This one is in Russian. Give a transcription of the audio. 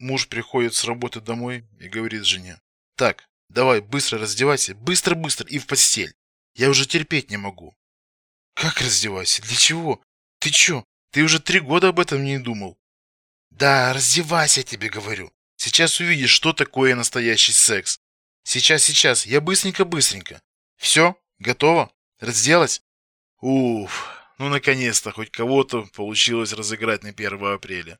Муж приходит с работы домой и говорит жене. Так, давай, быстро раздевайся, быстро-быстро и в постель. Я уже терпеть не могу. Как раздевайся? Для чего? Ты чё? Ты уже три года об этом не думал. Да, раздевайся, я тебе говорю. Сейчас увидишь, что такое настоящий секс. Сейчас, сейчас, я быстренько-быстренько. Все? Готово? Разделась? Уф, ну наконец-то хоть кого-то получилось разыграть на 1 апреля.